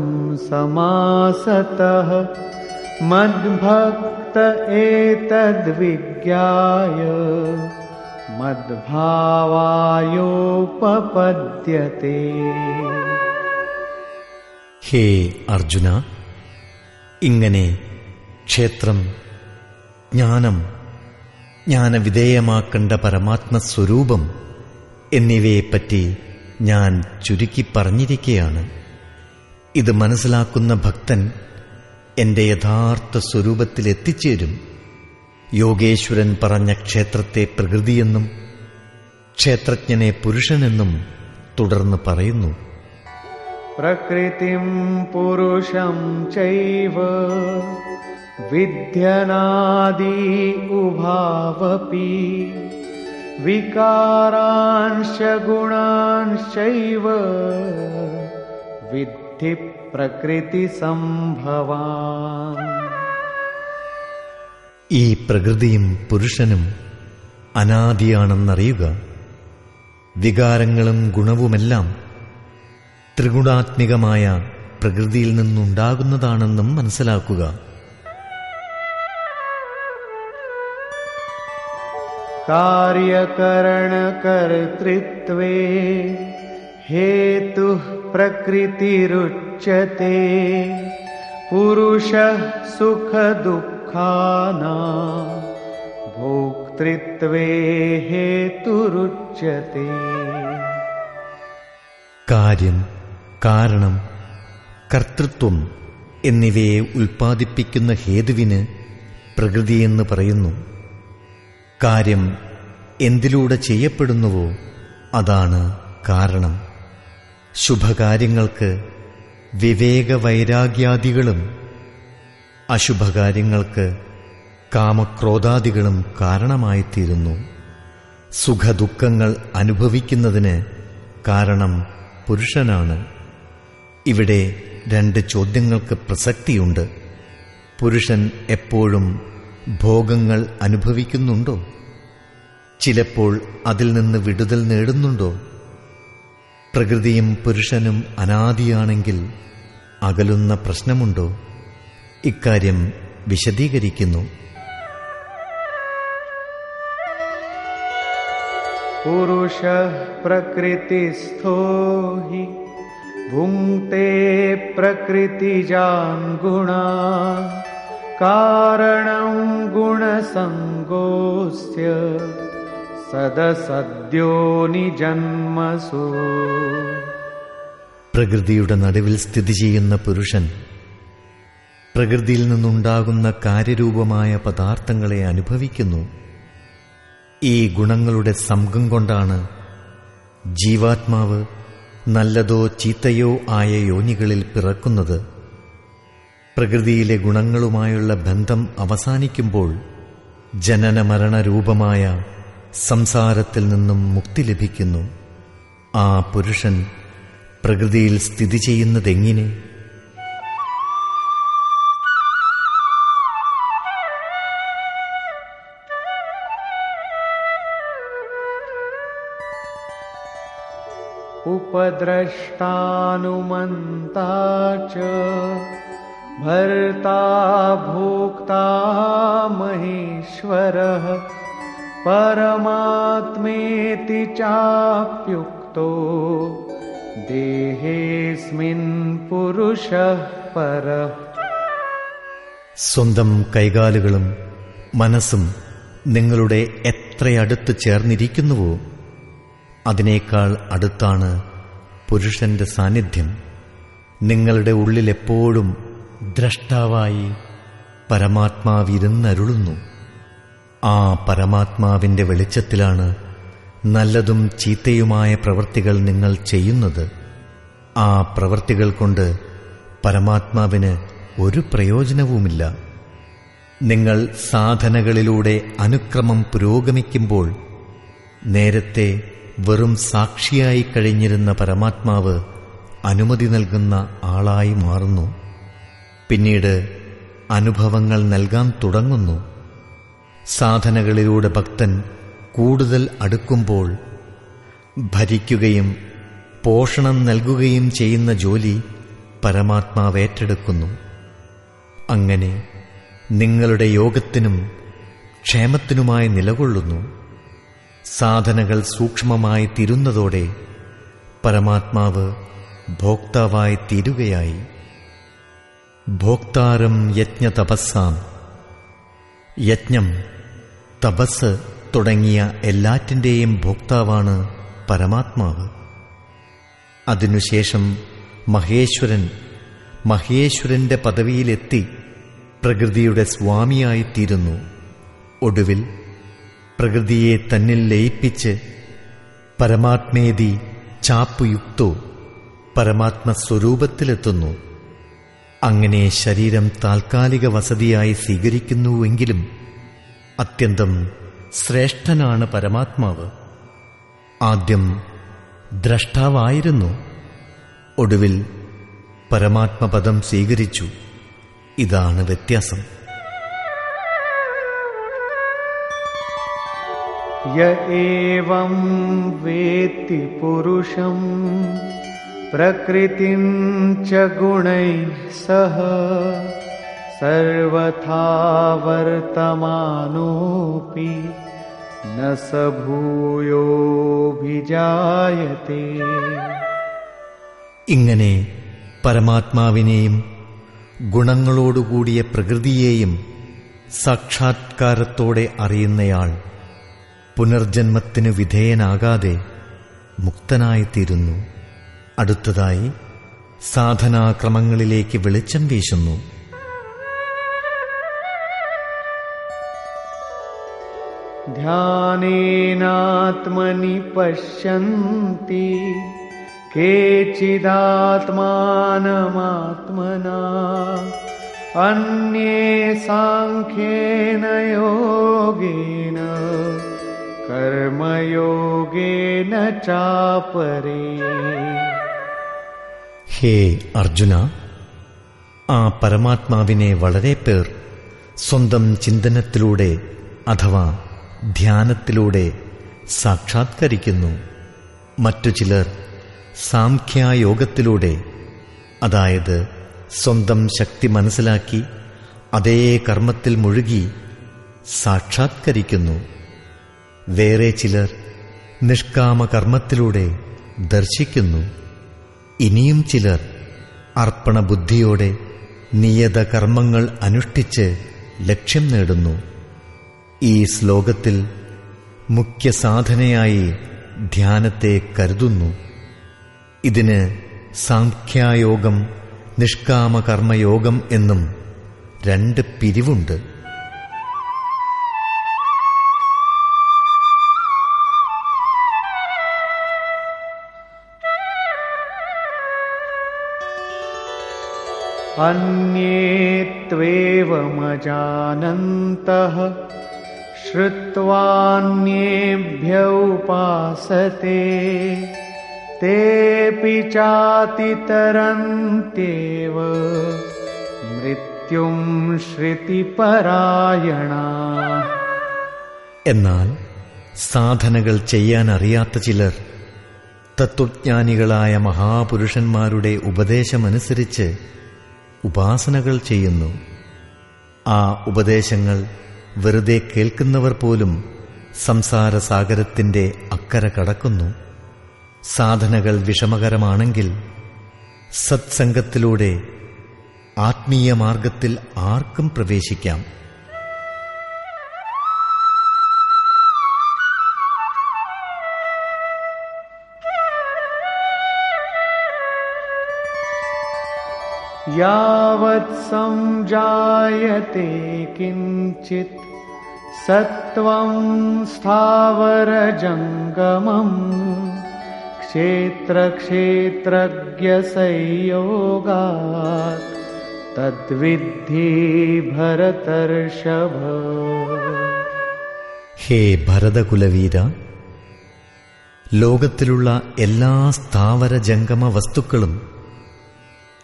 സമാസതഃ मद्भक्त एतद्विज्ञाय मद्भावायोपपद्यते ഹേ അർജുന ഇങ്ങനെ ക്ഷേത്രം ജ്ഞാനം ജ്ഞാനവിധേയമാക്കേണ്ട പരമാത്മസ്വരൂപം എന്നിവയെപ്പറ്റി ഞാൻ ചുരുക്കി പറഞ്ഞിരിക്കുകയാണ് ഇത് മനസ്സിലാക്കുന്ന ഭക്തൻ എന്റെ യഥാർത്ഥ സ്വരൂപത്തിൽ എത്തിച്ചേരും. യോഗേശ്വരൻ പറഞ്ഞ ക്ഷേത്രത്തെ പ്രകൃതിയെന്നും ക്ഷേത്രജ്ഞനെ പുരുഷനെന്നും തുടർന്ന് പറയുന്നു. പ്രകൃതിം പുരുഷം ചൈവ വിദ്യനാദി ഉഭാവപി വികാരാംശ ഗുണാംശൈവ വിദ്ധി പ്രകൃതിസംഭവാ ഈ പ്രകൃതിയും പുരുഷനും അനാദിയാണെന്നറിയുക. വികാരങ്ങളും ഗുണവുമെല്ലാം ത്രിഗുണാത്മികമായ പ്രകൃതിയിൽ നിന്നുണ്ടാകുന്നതാണെന്നും മനസ്സിലാക്കുക. കാര്യകരണകർത്തൃത്വേ हेतुः प्रकृतिरुच्यते पुरुषः सुखदुःखानां भोक्तृत्वे हेतुरुच्यते കാര്യം കാരണം കർത്തൃത്വം എന്നിവയെ ഉൽപ്പാദിപ്പിക്കുന്ന ഹേതുവിന് പ്രകൃതിയെന്ന് പറയുന്നു കാര്യം എന്തിലൂടെ ചെയ്യപ്പെടുന്നുവോ അതാണ് കാരണം ശുഭകാര്യങ്ങൾക്ക് വിവേകവൈരാഗ്യാദികളും അശുഭകാര്യങ്ങൾക്ക് കാമക്രോധാദികളും കാരണമായിത്തീരുന്നു. സുഖദുഃഖങ്ങൾ അനുഭവിക്കുന്നതിന് കാരണം പുരുഷനാണ്. ഇവിടെ രണ്ട് ചോദ്യങ്ങൾക്ക് പ്രസക്തിയുണ്ട്. പുരുഷൻ എപ്പോഴും ഭോഗങ്ങൾ അനുഭവിക്കുന്നുണ്ടോ? ചിലപ്പോൾ അതിൽ നിന്ന് വിടുതൽ നേടുന്നുണ്ടോ? പ്രകൃതിയും പുരുഷനും അനാദിയാണെങ്കിൽ അകലുന്ന പ്രശ്നമുണ്ടോ? ഇക്കാര്യം വിശദീകരിക്കുന്നു. പുരുഷ പ്രകൃതിസ്ഥോ ഹി ഭുങ്ക്തേ പ്രകൃതിജാം കാരണം ഗുണസംഗോസ്യ സദസദ്യോനിജന്മസു. പ്രകൃതിയുടെ നടുവിൽ സ്ഥിതി ചെയ്യുന്ന പുരുഷൻ പ്രകൃതിയിൽ നിന്നുണ്ടാകുന്ന കാര്യരൂപമായ പദാർത്ഥങ്ങളെ അനുഭവിക്കുന്നു. ഈ ഗുണങ്ങളുടെ സംഘം കൊണ്ടാണ് ജീവാത്മാവ് നല്ലതോ ചീത്തയോ ആയ യോനികളിൽ പിറക്കുന്നത്. പ്രകൃതിയിലെ ഗുണങ്ങളുമായുള്ള ബന്ധം അവസാനിക്കുമ്പോൾ ജനനമരണരൂപമായ സംസാരത്തിൽ നിന്നും മുക്തി ലഭിക്കുന്നു ആ പുരുഷൻ പ്രകൃതിയിൽ സ്ഥിതി ചെയ്യുന്നതെങ്ങനെ उपद्रष्टानुमन्ता च भर्ता भोक्ता महेश्वरः परमात्मेति चाप्युक्तो देहेऽस्मिन् पुरुषः परः സ്വന്തം കൈകാലുകളും മനസ്സും നിങ്ങളുടെ എത്രയടുത്ത് ചേർന്നിരിക്കുന്നുവോ അതിനേക്കാൾ അടുത്താണ് പുരുഷന്റെ സാന്നിധ്യം നിങ്ങളുടെ ഉള്ളിൽ എപ്പോഴും ദ്രഷ്ടാവായി പരമാത്മാവിരുന്നരുളുന്നു ആ പരമാത്മാവിന്റെ വെളിച്ചത്തിലാണ് നല്ലതും ചീത്തയുമായ പ്രവൃത്തികൾ നിങ്ങൾ ചെയ്യുന്നത്. ആ പ്രവൃത്തികൾ കൊണ്ട് പരമാത്മാവിന് ഒരു പ്രയോജനവുമില്ല. നിങ്ങൾ സാധനകളിലൂടെ അനുക്രമം പുരോഗമിക്കുമ്പോൾ നേരത്തെ വെറും സാക്ഷിയായി കഴിഞ്ഞിരുന്ന പരമാത്മാവ് അനുമതി നൽകുന്ന ആളായി മാറുന്നു. പിന്നീട് അനുഭവങ്ങൾ നൽകാൻ തുടങ്ങുന്നു. സാധനകളിലൂടെ ഭക്തൻ കൂടുതൽ അടുക്കുമ്പോൾ ഭരിക്കുകയും പോഷണം നൽകുകയും ചെയ്യുന്ന ജോലി പരമാത്മാവേറ്റെടുക്കുന്നു അങ്ങനെ നിങ്ങളുടെ യോഗത്തിനും ക്ഷേമത്തിനുമായി നിലകൊള്ളുന്നു. സാധനകൾ സൂക്ഷ്മമായി തീരുന്നതോടെ പരമാത്മാവ് ഭോക്താവായി തീരുകയായി. ഭോക്താരം യജ്ഞതപസ്സാം യജ്ഞം തപസ് തുടങ്ങിയ എല്ലാറ്റിന്റെയും ഭോക്താവാണ് പരമാത്മാവ്. അതിനുശേഷം മഹേശ്വരൻ മഹേശ്വരന്റെ പദവിയിലെത്തി പ്രകൃതിയുടെ സ്വാമിയായിത്തീരുന്നു. ഒടുവിൽ പ്രകൃതിയെ തന്നിൽ ലയിപ്പിച്ച് പരമാത്മേതി ചാപ്പുയുക്തോ പരമാത്മസ്വരൂപത്തിലെത്തുന്നു. അങ്ങനെ ശരീരം താൽക്കാലിക വസതിയായി സ്വീകരിക്കുന്നുവെങ്കിലും അത്യന്തം ശ്രേഷ്ഠനാണ് പരമാത്മാവ്. ആദ്യം ദ്രഷ്ടാവായിരുന്നു. ഒടുവിൽ പരമാത്മപദം സ്വീകരിച്ചു. ഇതാണ് വ്യത്യാസം. യം വേത്തി പുരുഷം പ്രകൃതിം ച ഗുണൈ സഹ. सर्वथा वर्तमानोऽपि न स भूयोऽभिजायते ഇങ്ങനെ പരമാത്മാവിനെയും ഗുണങ്ങളോടുകൂടിയ പ്രകൃതിയെയും സാക്ഷാത്കാരത്തോടെ അറിയുന്നയാൾ പുനർജന്മത്തിനു വിധേയനാകാതെ മുക്തനായിത്തീരുന്നു അടുത്തതായി സാധനാക്രമങ്ങളിലേക്ക് വെളിച്ചം വീശുന്നു ध्यानेनात्मनि पश्यन्ति केचिदात्मानमात्मना अन्ये साङ्ख्येन योगेन कर्मयोगेन चापरे ഹേ അർജുന ആ പരമാത്മാവിനെ വളരെ പേർ സ്വന്തം ചിന്തനത്തിലൂടെ അഥവാ ധ്യാനത്തിലൂടെ സാക്ഷാത്കരിക്കുന്നു. മറ്റു ചിലർ സാംഖ്യായോഗത്തിലൂടെ അതായത് സ്വന്തം ശക്തി മനസ്സിലാക്കി അതേ കർമ്മത്തിൽ മുഴുകി സാക്ഷാത്കരിക്കുന്നു. വേറെ ചിലർ നിഷ്കാമകർമ്മത്തിലൂടെ ദർശിക്കുന്നു. ഇനിയും ചിലർ അർപ്പണബുദ്ധിയോടെ നിയത കർമ്മങ്ങൾ അനുഷ്ഠിച്ച് ലക്ഷ്യം നേടുന്നു. ഈ ശ്ലോകത്തിൽ മുഖ്യ സാധനയായി ധ്യാനത്തെ കരുതുന്നു. ഇതിന് സാംഖ്യായോഗം നിഷ്കാമകർമ്മയോഗം എന്നും രണ്ട് പിരിവുണ്ട്. अन्ये श्रुत्वान्येभ्य उपासते तेऽपि चातितरन्त्येव मृत्युं श्रुतिपरायणा എന്നാൽ സാധനകൾ ചെയ്യാൻ അറിയാത്ത ചിലർ തത്വജ്ഞാനികളായ മഹാപുരുഷന്മാരുടെ ഉപദേശമനുസരിച്ച് ഉപാസനകൾ ചെയ്യുന്നു ആ ഉപദേശങ്ങൾ വെറുതെ കേൾക്കുന്നവർ പോലും സംസാരസാഗരത്തിന്റെ അക്കര കടക്കുന്നു. സാധനകൾ വിഷമകരമാണെങ്കിൽ സത്സംഗത്തിലൂടെ ആത്മീയ മാർഗത്തിൽ ആർക്കും പ്രവേശിക്കാം. यावत् सञ्जायते किञ्चित् सत्त्वं स्थावरजङ्गमम् क्षेत्रक्षेत्रज्ञसंयोगात् तद्विद्धि भरतर्षभ ഹേ ഭരതകുലവീര ലോകത്തിലുള്ള എല്ലാ സ്ഥാവര ജംഗമ വസ്തുക്കളും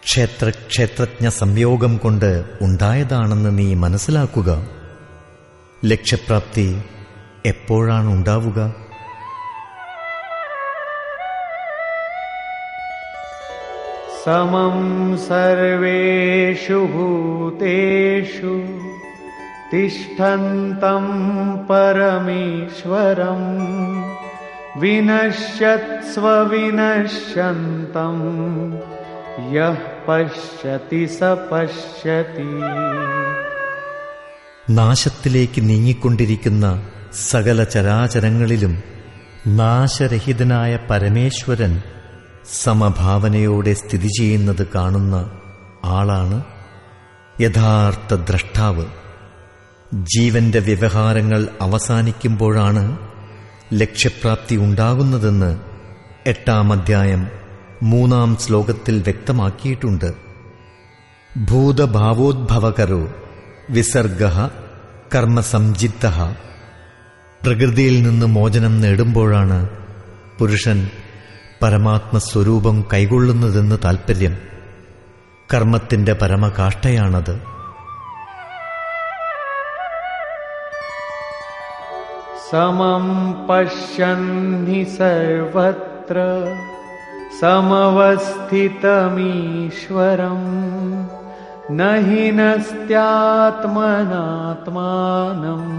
ക്ഷേത്രക്ഷേത്രജ്ഞ സംയോഗം കൊണ്ട് ഉണ്ടായതാണെന്ന് നീ മനസ്സിലാക്കുക. ലക്ഷ്യപ്രാപ്തി എപ്പോഴാണ് ഉണ്ടാവുക? സമം സർവേഷു ഭൂതേഷു തിഷ്ഠന്തം പരമേശ്വരം വിനശ്യത്സ്വ വിനശ്യന്തം പശ്യതി നാശത്തിലേക്ക് നീങ്ങിക്കൊണ്ടിരിക്കുന്ന സകല ചരാചരങ്ങളിലും നാശരഹിതനായ പരമേശ്വരൻ സമഭാവനയോടെ സ്ഥിതി ചെയ്യുന്നത് കാണുന്ന ആളാണ് യഥാർത്ഥ ദ്രഷ്ടാവ്. ജീവന്റെ വ്യവഹാരങ്ങൾ അവസാനിക്കുമ്പോഴാണ് ലക്ഷ്യപ്രാപ്തി ഉണ്ടാകുന്നതെന്ന് എട്ടാം അധ്യായം മൂന്നാം ശ്ലോകത്തിൽ വ്യക്തമാക്കിയിട്ടുണ്ട്. ഭൂതഭാവോദ്ഭവകരോ വിസർഗ കർമ്മസംജിത്ത. പ്രകൃതിയിൽ നിന്ന് മോചനം നേടുമ്പോഴാണ് പുരുഷൻ പരമാത്മസ്വരൂപം കൈകൊള്ളുന്നതെന്ന് താൽപ്പര്യം. കർമ്മത്തിന്റെ പരമകാഷ്ഠയാണത്. സമം പശ്യ സർവത്ര समवस्थितमीश्वरम् न हि नस्त्यात्मनात्मानम्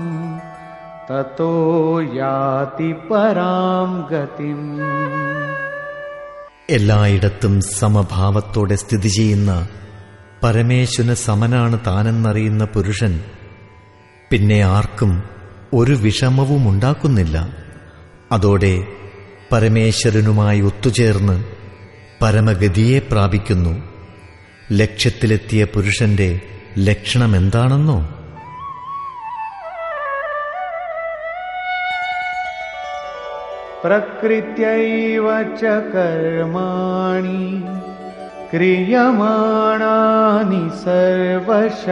ततो याति परां गतिम् എല്ലായിടത്തും സമഭാവത്തോടെ സ്ഥിതി ചെയ്യുന്ന പരമേശ്വന് സമനാണ് താനെന്നറിയുന്ന പുരുഷൻ പിന്നെ ആർക്കും ഒരു വിഷമവും ഉണ്ടാക്കുന്നില്ല അതോടെ പരമേശ്വരനുമായി ഒത്തുചേർന്ന് പരമഗതിയെ പ്രാപിക്കുന്നു. ലക്ഷ്യത്തിലെത്തിയ പുരുഷന്റെ ലക്ഷണമെന്താണെന്നോ? പ്രകൃത്യൈവ ച കർമാണി ക്രിയമാണാനി സർവശ.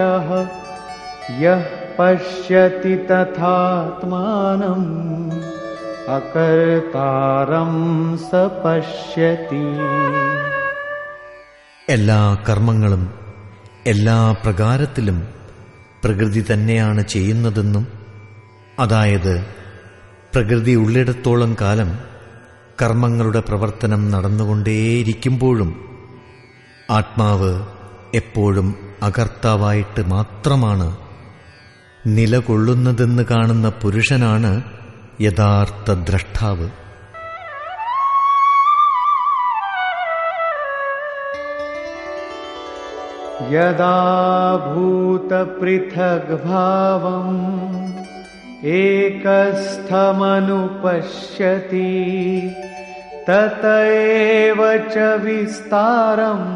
യഃ പശ്യതി തഥാത്മാനം. എല്ലാ കർമ്മങ്ങളും എല്ലാ പ്രകാരത്തിലും പ്രകൃതി തന്നെയാണ് ചെയ്യുന്നതെന്നും അതായത് പ്രകൃതി ഉള്ളിടത്തോളം കാലം കർമ്മങ്ങളുടെ പ്രവർത്തനം നടന്നുകൊണ്ടേയിരിക്കുമ്പോഴും ആത്മാവ് എപ്പോഴും അകർത്താവായിട്ട് മാത്രമാണ് നിലകൊള്ളുന്നതെന്ന് കാണുന്ന പുരുഷനാണ് യഥാർത്ഥ ദ്രഷ്ടാവ് यदा भूतपृथग्भावम् एकस्थमनुपश्यति तत एव च विस्तारम्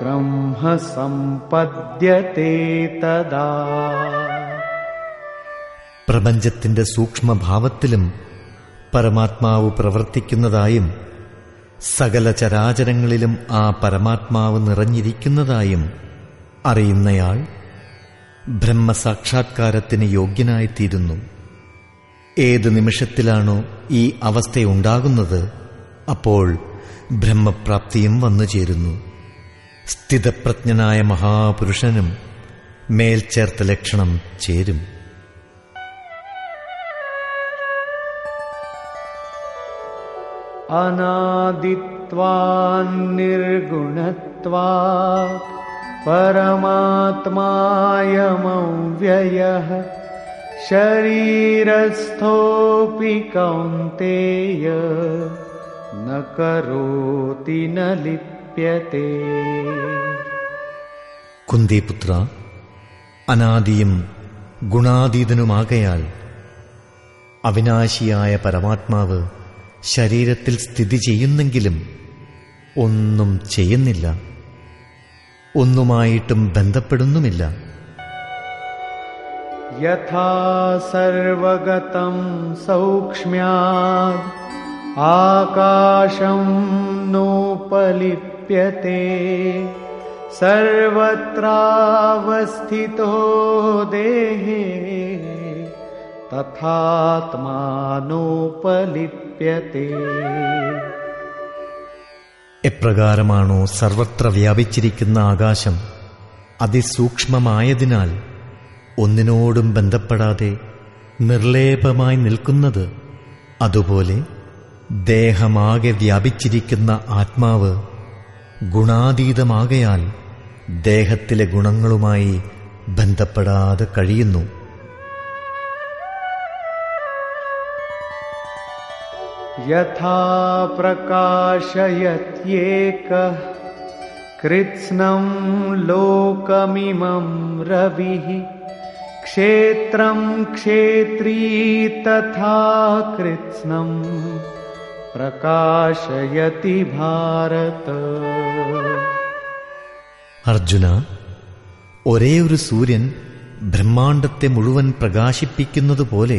ब्रह्म सम्पद्यते तदा പ്രപഞ്ചത്തിന്റെ സൂക്ഷ്മഭാവത്തിലും പരമാത്മാവ് പ്രവർത്തിക്കുന്നതായും സകല ചരാചരങ്ങളിലും ആ പരമാത്മാവ് നിറഞ്ഞിരിക്കുന്നതായും അറിയുന്നയാൾ ബ്രഹ്മസാക്ഷാത്കാരത്തിന് യോഗ്യനായിത്തീരുന്നു. ഏത് നിമിഷത്തിലാണോ ഈ അവസ്ഥയുണ്ടാകുന്നത് അപ്പോൾ ബ്രഹ്മപ്രാപ്തിയും വന്നു ചേരുന്നു. സ്ഥിതപ്രജ്ഞനായ മഹാപുരുഷനും മേൽച്ചേർത്ത ലക്ഷണം ചേരും. अनादित्वान्निर्गुणत्वात् परमात्मायमव्ययः शरीरस्थोऽपि कौन्तेय न करोति न लिप्यते കുന്തിപുത്ര അനാദിയും ഗുണാതീതനുമാകയാൽ അവിനാശിയായ പരമാത്മാവ് ശരീരത്തിൽ സ്ഥിതി ചെയ്യുന്നെങ്കിലും ഒന്നും ചെയ്യുന്നില്ല. ഒന്നുമായിട്ടും ബന്ധപ്പെടുന്നുമില്ല. യഥാസർവഗതം സൗക്ഷ്മ്യാ ആകാശം നോപലിപ്യത്തെ സർവത്രാവസ്ഥിതോ ദേഹേ തഥാത്മാനോപലിപ്യ എപ്രകാരമാണോ സർവത്ര വ്യാപിച്ചിരിക്കുന്ന ആകാശം അതിസൂക്ഷ്മമായതിനാൽ ഒന്നിനോടും ബന്ധപ്പെടാതെ നിർലേപമായി നിൽക്കുന്നത്? അതുപോലെ ദേഹമാകെ വ്യാപിച്ചിരിക്കുന്ന ആത്മാവ് ഗുണാതീതമാകയാൽ ദേഹത്തിലെ ഗുണങ്ങളുമായി ബന്ധപ്പെടാതെ കഴിയുന്നു. यथा प्रकाशयत्येकः कृत्स्नं लोकमिमं रविः क्षेत्रं क्षेत्री तथा कृत्स्नं प्रकाशयति भारत അർജുന ഒരേ ഒരു സൂര്യൻ ബ്രഹ്മാണ്ടത്തെ മുഴുവൻ പ്രകാശിപ്പിക്കുന്നതുപോലെ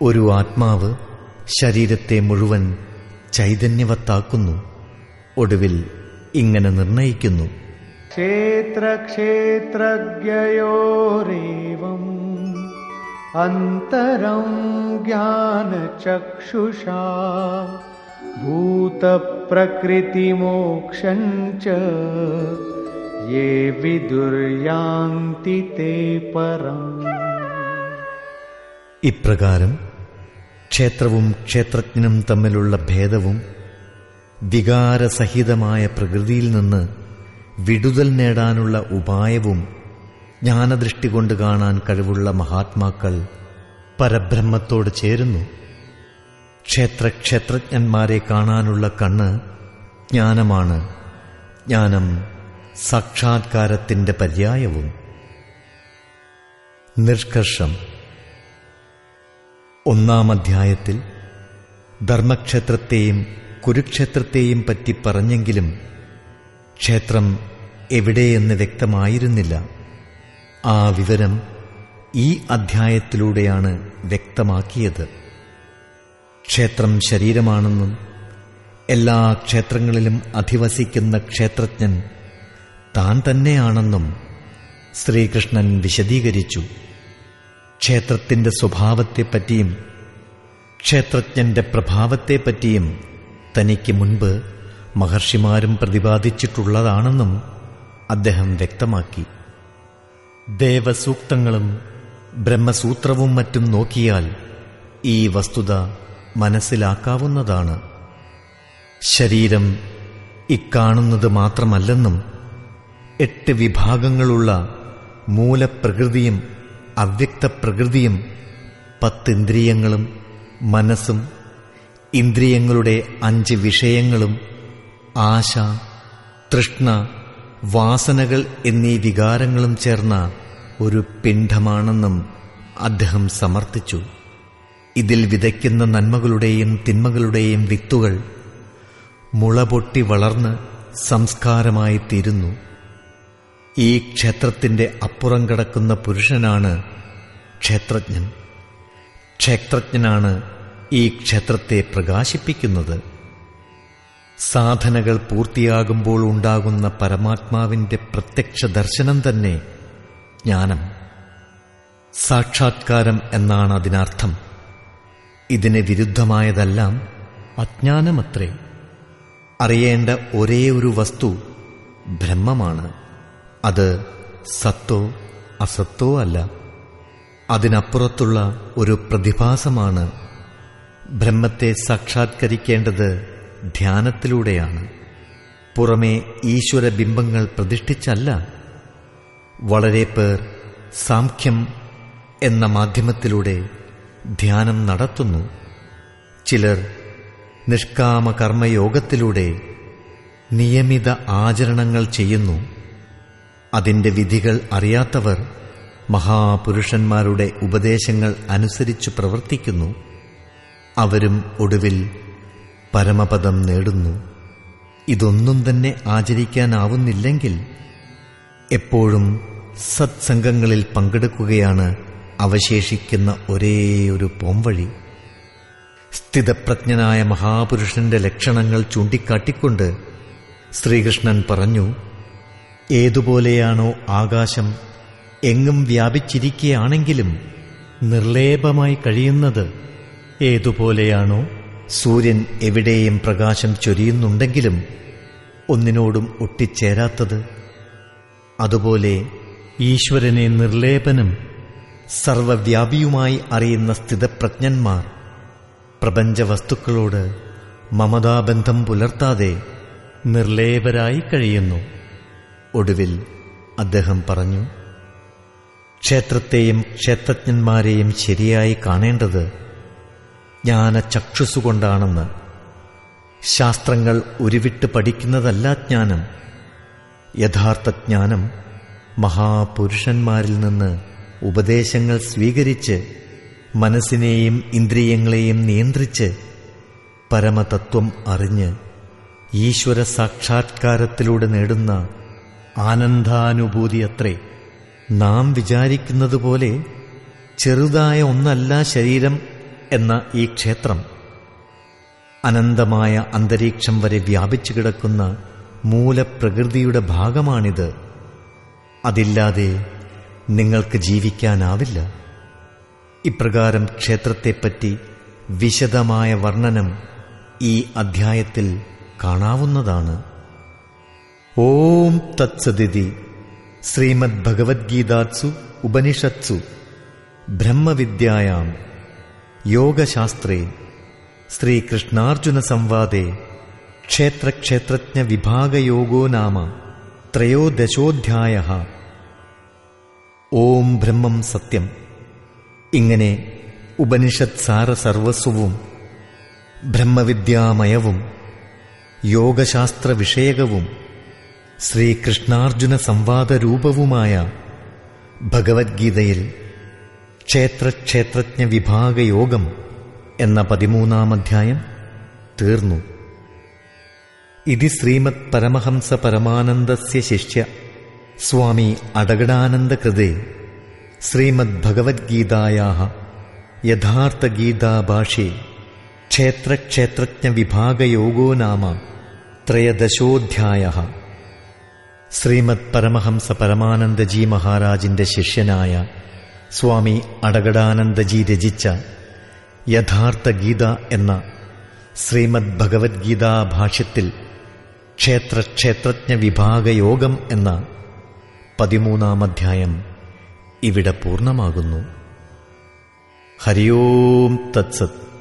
ഒരു ആത്മാവ് ശരീരത്തെ മുഴുവൻ ചൈതന്യവത്താക്കുന്നു. ഒടുവിൽ ഇങ്ങനെ നിർണയിക്കുന്നു. ക്ഷേത്രക്ഷേത്രജ്ഞയോരേവം അന്തരം ജ്ഞാനചക്ഷുഷാ. ഭൂതപ്രകൃതിമോക്ഷം യേ വിദുർയാന്തി തേ പരം. ഇപ്രകാരം ക്ഷേത്രവും ക്ഷേത്രജ്ഞനും തമ്മിലുള്ള ഭേദവും വികാരസഹിതമായ പ്രകൃതിയിൽ നിന്ന് വിടുതൽ നേടാനുള്ള ഉപായവും ജ്ഞാനദൃഷ്ടി കൊണ്ട് കാണാൻ കഴിവുള്ള മഹാത്മാക്കൾ പരബ്രഹ്മത്തോട് ചേരുന്നു. ക്ഷേത്രക്ഷേത്രജ്ഞന്മാരെ കാണാനുള്ള കണ്ണ് ജ്ഞാനമാണ്. ജ്ഞാനം സാക്ഷാത്കാരത്തിന്റെ പര്യായവും. നിഷ്കർഷം ഒന്നാം അധ്യായത്തിൽ ധർമ്മക്ഷേത്രത്തെയും കുരുക്ഷേത്രത്തെയും പറ്റി പറഞ്ഞെങ്കിലും ക്ഷേത്രം എവിടെയെന്ന് വ്യക്തമായിരുന്നില്ല. ആ വിവരം ഈ അധ്യായത്തിലൂടെയാണ് വ്യക്തമാക്കിയത്. ക്ഷേത്രം ശരീരമാണെന്നും എല്ലാ ക്ഷേത്രങ്ങളിലും അധിവസിക്കുന്ന ക്ഷേത്രജ്ഞൻ താൻ തന്നെയാണെന്നും ശ്രീകൃഷ്ണൻ വിശദീകരിച്ചു. ക്ഷേത്രത്തിന്റെ സ്വഭാവത്തെപ്പറ്റിയും ക്ഷേത്രജ്ഞന്റെ പ്രഭാവത്തെപ്പറ്റിയും തനിക്ക് മുൻപ് മഹർഷിമാരും പ്രതിപാദിച്ചിട്ടുള്ളതാണെന്നും അദ്ദേഹം വ്യക്തമാക്കി. ദേവസൂക്തങ്ങളും ബ്രഹ്മസൂത്രവും മറ്റും നോക്കിയാൽ ഈ വസ്തുത മനസ്സിലാക്കാവുന്നതാണ്. ശരീരം ഇക്കാണുന്നത് മാത്രമല്ലെന്നും എട്ട് വിഭാഗങ്ങളുള്ള മൂലപ്രകൃതിയും അവ്യക്തപ്രകൃതിയും പത്തിന്ദ്രിയങ്ങളും മനസ്സും ഇന്ദ്രിയങ്ങളുടെ അഞ്ച് വിഷയങ്ങളും ആശ തൃഷ്ണ വാസനകൾ എന്നീ വികാരങ്ങളും ചേർന്ന ഒരു പിണ്ഡമാണെന്നും അദ്ദേഹം സമർത്ഥിച്ചു. ഇതിൽ വിതയ്ക്കുന്ന നന്മകളുടെയും തിന്മകളുടെയും വിത്തുകൾ മുളപൊട്ടി വളർന്ന് സംസ്കാരമായി തീരുന്നു ഈ ക്ഷേത്രത്തിന്റെ അപ്പുറം കിടക്കുന്ന പുരുഷനാണ് ക്ഷേത്രജ്ഞൻ. ക്ഷേത്രജ്ഞനാണ് ഈ ക്ഷേത്രത്തെ പ്രകാശിപ്പിക്കുന്നത്. സാധനകൾ പൂർത്തിയാകുമ്പോൾ ഉണ്ടാകുന്ന പരമാത്മാവിന്റെ പ്രത്യക്ഷ ദർശനം തന്നെ ജ്ഞാനം. സാക്ഷാത്കാരം എന്നാണ് അതിനർത്ഥം. ഇതിന് വിരുദ്ധമായതെല്ലാം അജ്ഞാനമത്രേ. അറിയേണ്ട ഒരേ ഒരു വസ്തു ബ്രഹ്മമാണ്. അത് സത്തോ അസത്തോ അല്ല. അതിനപ്പുറത്തുള്ള ഒരു പ്രതിഭാസമാണ് ബ്രഹ്മത്തെ സാക്ഷാത്കരിക്കേണ്ടത് ധ്യാനത്തിലൂടെയാണ്. പുറമേ ഈശ്വര ബിംബങ്ങൾ പ്രതിഷ്ഠിച്ചല്ല. വളരെ പേർ സാംഖ്യം എന്ന മാധ്യമത്തിലൂടെ ധ്യാനം നടത്തുന്നു. ചിലർ നിഷ്കാമകർമ്മയോഗത്തിലൂടെ നിയമിത ആചരണങ്ങൾ ചെയ്യുന്നു. അതിന്റെ വിധികൾ അറിയാത്തവർ മഹാപുരുഷന്മാരുടെ ഉപദേശങ്ങൾ അനുസരിച്ച് പ്രവർത്തിക്കുന്നു. അവരും ഒടുവിൽ പരമപദം നേടുന്നു. ഇതൊന്നും തന്നെ ആചരിക്കാനാവുന്നില്ലെങ്കിൽ എപ്പോഴും സത്സംഗങ്ങളിൽ പങ്കെടുക്കുകയാണ് അവശേഷിക്കുന്ന ഒരേ ഒരു പോംവഴി. സ്ഥിതപ്രജ്ഞനായ മഹാപുരുഷന്റെ ലക്ഷണങ്ങൾ ചൂണ്ടിക്കാട്ടിക്കൊണ്ട് ശ്രീകൃഷ്ണൻ പറഞ്ഞു ഏതുപോലെയാണോ ആകാശം എങ്ങും വ്യാപിച്ചിരിക്കുകയാണെങ്കിലും നിർലേപമായി കഴിയുന്നത് ഏതുപോലെയാണോ സൂര്യൻ എവിടെയും പ്രകാശം ചൊരിയുന്നുണ്ടെങ്കിലും ഒന്നിനോടും ഒട്ടിച്ചേരാത്തത്. അതുപോലെ ഈശ്വരനെ നിർലേപനം സർവവ്യാപിയുമായി അറിയുന്ന സ്ഥിതപ്രജ്ഞന്മാർ പ്രപഞ്ചവസ്തുക്കളോട് മമതാബന്ധം പുലർത്താതെ നിർലേപരായി കഴിയുന്നു. ഒടുവിൽ അദ്ദേഹം പറഞ്ഞു ക്ഷേത്രത്തെയും ക്ഷേത്രജ്ഞന്മാരെയും ശരിയായി കാണേണ്ടത് ജ്ഞാനചക്ഷുസുകൊണ്ടാണെന്ന്. ശാസ്ത്രങ്ങൾ ഉരുവിട്ട് പഠിക്കുന്നതല്ല ജ്ഞാനം. യഥാർത്ഥ ജ്ഞാനം മഹാപുരുഷന്മാരിൽ നിന്ന് ഉപദേശങ്ങൾ സ്വീകരിച്ച് മനസ്സിനെയും ഇന്ദ്രിയങ്ങളെയും നിയന്ത്രിച്ച് പരമതത്വം അറിഞ്ഞ് ഈശ്വര സാക്ഷാത്കാരത്തിലൂടെ നേടുന്ന ആനന്ദാനുഭൂതി അത്രേ നാം വിചാരിക്കുന്നതുപോലെ ചെറുതായ ഒന്നല്ല ശരീരം എന്ന ഈ ക്ഷേത്രം. അനന്തമായ അന്തരീക്ഷം വരെ വ്യാപിച്ചു കിടക്കുന്ന മൂലപ്രകൃതിയുടെ ഭാഗമാണിത്. അതില്ലാതെ നിങ്ങൾക്ക് ജീവിക്കാനാവില്ല. ഇപ്രകാരം ക്ഷേത്രത്തെപ്പറ്റി വിശദമായ വർണനം ഈ അധ്യായത്തിൽ കാണാവുന്നതാണ്. ഓം തത്സദിതി. ശ്രീമദ് ഭഗവത്ഗീതാത്സു ഉപനിഷത്സു. ബ്രഹ്മവിദ്യായാം. യോഗശാസ്ത്രേ. ശ്രീകൃഷ്ണാർജുന സംവാദേ ക്ഷേത്രക്ഷേത്രജ്ഞ വിഭാഗയോഗോ നാമ. ത്രയോദശോധ്യായ. ഓം ബ്രഹ്മം സത്യം. ഇങ്ങനെ ഉപനിഷത് സർവസ്വവും ബ്രഹ്മവിദ്യാമയവും യോഗശാസ്ത്ര വിഷയകവും ശ്രീകൃഷ്ണാർജുന സംവാദ രൂപവുമായ ഭഗവത്ഗീതയിൽ ക്ഷേത്രക്ഷേത്രജ്ഞ വിഭാഗയോഗം എന്ന പതിമൂന്നാം അധ്യായം തീർന്നു. ഇതി ശ്രീമത് പരമഹംസ പരമാനന്ദസ്യ ശിഷ്യ സ്വാമി അടകടാനന്ദകൃതേ ശ്രീമദ് ഭഗവത്ഗീതായാ യഥാർത്ഥഗീതാഭാഷേ ക്ഷേത്രക്ഷേത്രജ്ഞ വിഭാഗയോഗോ നാമ ത്രയദശോധ്യായ. ശ്രീമദ് പരമഹംസ പരമാനന്ദജി മഹാരാജിന്റെ ശിഷ്യനായ സ്വാമി അടകടാനന്ദജി രചിച്ച യഥാർത്ഥ ഗീത എന്ന ശ്രീമദ് ഭഗവത്ഗീതാ ഭാഷ്യത്തിൽ ക്ഷേത്രക്ഷേത്രജ്ഞ വിഭാഗയോഗം എന്ന പതിമൂന്നാം അധ്യായം ഇവിടെ പൂർണമാകുന്നു. ഹരിയോം തത്സത്.